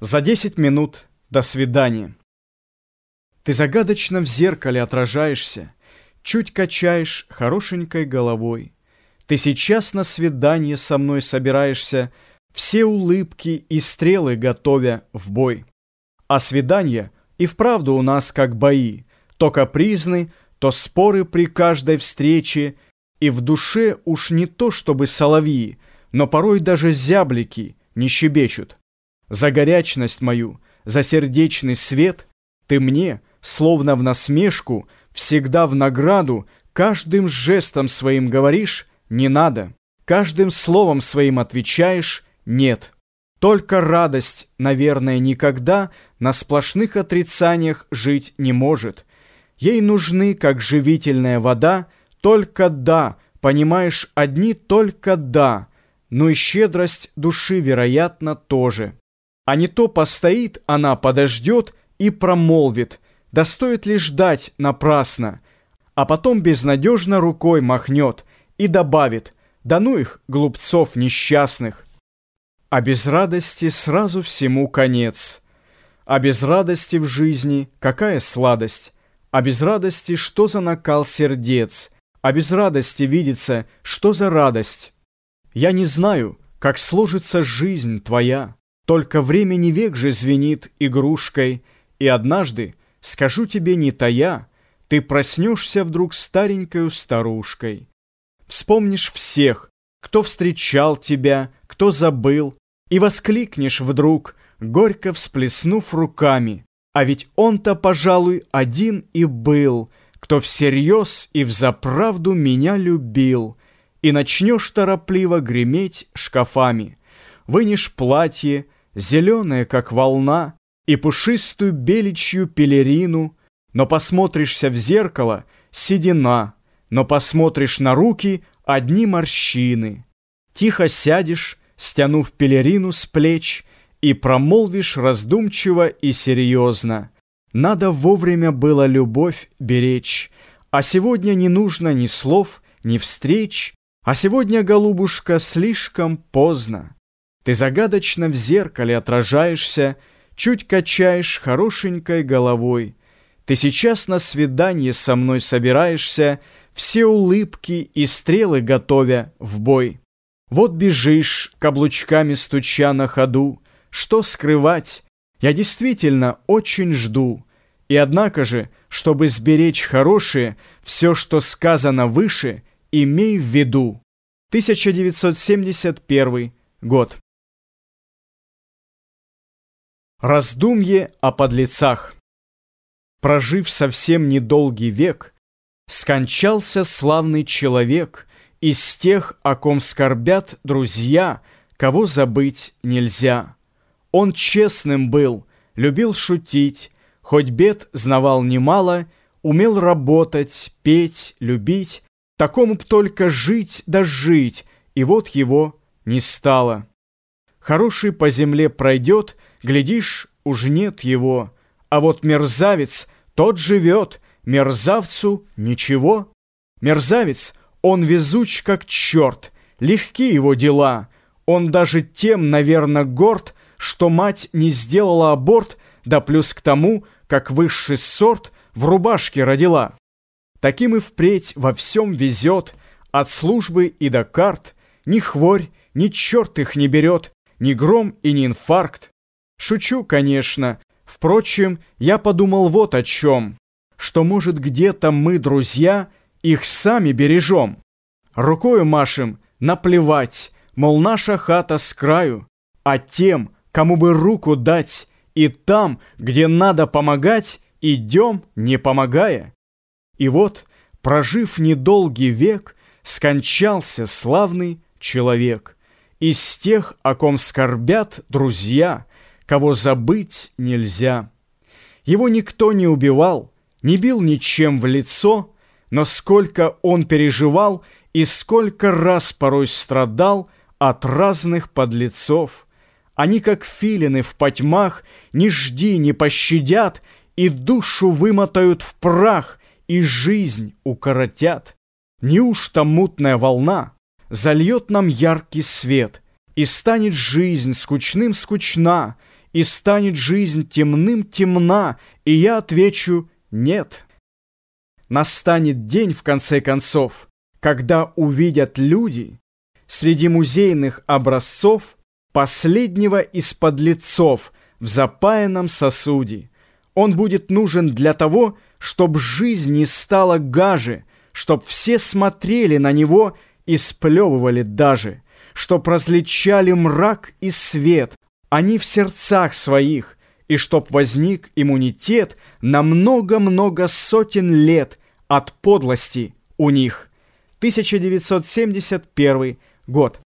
За десять минут до свидания. Ты загадочно в зеркале отражаешься, Чуть качаешь хорошенькой головой. Ты сейчас на свидание со мной собираешься, Все улыбки и стрелы готовя в бой. А свидания и вправду у нас как бои, То капризны, то споры при каждой встрече, И в душе уж не то чтобы соловьи, Но порой даже зяблики не щебечут. За горячность мою, за сердечный свет Ты мне, словно в насмешку, Всегда в награду Каждым жестом своим говоришь «не надо», Каждым словом своим отвечаешь «нет». Только радость, наверное, никогда На сплошных отрицаниях жить не может. Ей нужны, как живительная вода, Только «да», понимаешь, одни только «да», но и щедрость души, вероятно, тоже. А не то постоит она, подождет и промолвит, да стоит ли ждать напрасно, а потом безнадежно рукой махнет и добавит, да ну их, глупцов несчастных. А без радости сразу всему конец. А без радости в жизни какая сладость? А без радости что за накал сердец? А без радости видится, что за радость? Я не знаю, как сложится жизнь твоя. Только времени век же звенит игрушкой, И однажды, скажу тебе не тая, Ты проснешься вдруг старенькою старушкой. Вспомнишь всех, кто встречал тебя, кто забыл, И воскликнешь вдруг, горько всплеснув руками, А ведь он-то, пожалуй, один и был, Кто всерьез и взаправду меня любил, И начнешь торопливо греметь шкафами. Вынешь платье, зеленая, как волна, и пушистую беличью пелерину, но посмотришься в зеркало — седина, но посмотришь на руки — одни морщины. Тихо сядешь, стянув пелерину с плеч, и промолвишь раздумчиво и серьезно. Надо вовремя было любовь беречь, а сегодня не нужно ни слов, ни встреч, а сегодня, голубушка, слишком поздно. Ты загадочно в зеркале отражаешься, Чуть качаешь хорошенькой головой. Ты сейчас на свидание со мной собираешься, Все улыбки и стрелы готовя в бой. Вот бежишь, каблучками стуча на ходу. Что скрывать? Я действительно очень жду. И однако же, чтобы сберечь хорошее, Все, что сказано выше, имей в виду. 1971 год. Раздумье о подлецах. Прожив совсем недолгий век, Скончался славный человек Из тех, о ком скорбят друзья, Кого забыть нельзя. Он честным был, любил шутить, Хоть бед знавал немало, Умел работать, петь, любить, Такому б только жить да жить, И вот его не стало. Хороший по земле пройдет — Глядишь, уж нет его, а вот мерзавец, тот живет, мерзавцу ничего. Мерзавец, он везуч как черт, легки его дела, он даже тем, наверное, горд, что мать не сделала аборт, да плюс к тому, как высший сорт в рубашке родила. Таким и впредь во всем везет, от службы и до карт, ни хворь, ни черт их не берет, ни гром и ни инфаркт. Шучу, конечно. Впрочем, я подумал вот о чем. Что, может, где-то мы, друзья, их сами бережем. Рукою машем, наплевать, мол, наша хата с краю. А тем, кому бы руку дать, и там, где надо помогать, идем, не помогая. И вот, прожив недолгий век, скончался славный человек. Из тех, о ком скорбят друзья, кого забыть нельзя. Его никто не убивал, не бил ничем в лицо, но сколько он переживал и сколько раз порой страдал от разных подлецов. Они, как филины в потьмах, ни жди, не пощадят, и душу вымотают в прах, и жизнь укоротят. Неужто мутная волна зальет нам яркий свет, и станет жизнь скучным скучна, и станет жизнь темным темна, и я отвечу «нет». Настанет день, в конце концов, когда увидят люди среди музейных образцов последнего из подлецов в запаянном сосуде. Он будет нужен для того, чтоб жизнь не стала гаже, чтоб все смотрели на него и сплевывали даже, чтоб различали мрак и свет, они в сердцах своих, и чтоб возник иммунитет на много-много сотен лет от подлости у них. 1971 год.